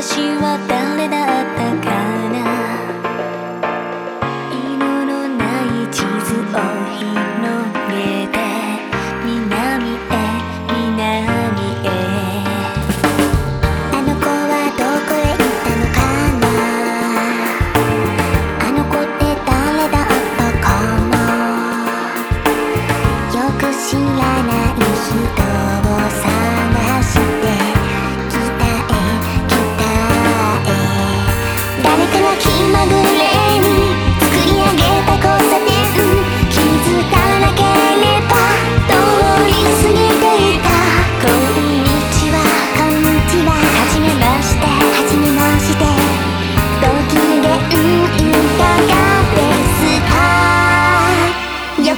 私は誰だったか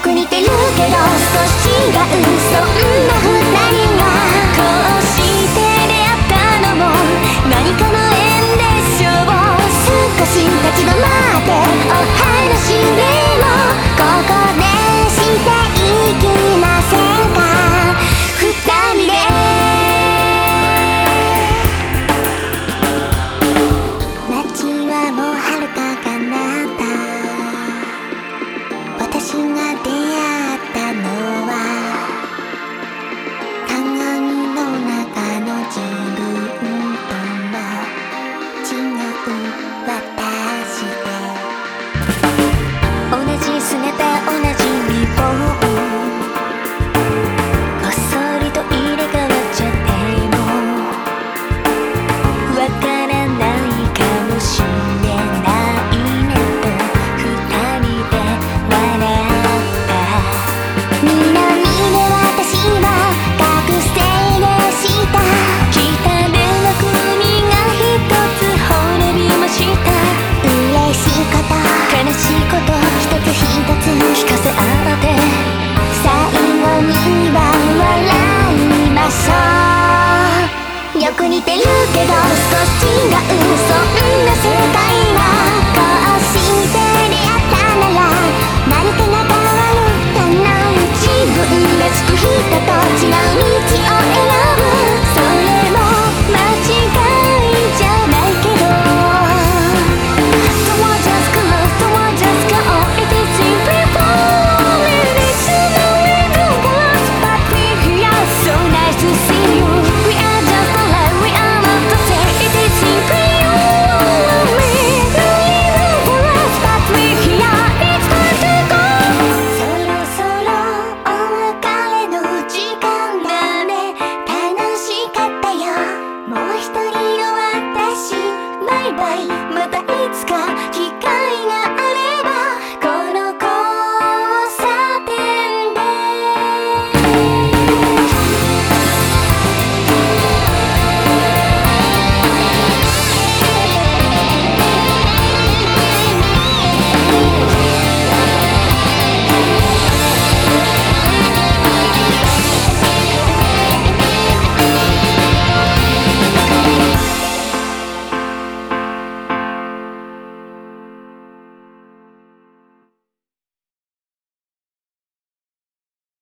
く似てるけど少し違うそんな二人がこうして出会ったのも何かの縁でしょう少し立ち止まってお話でもここ私が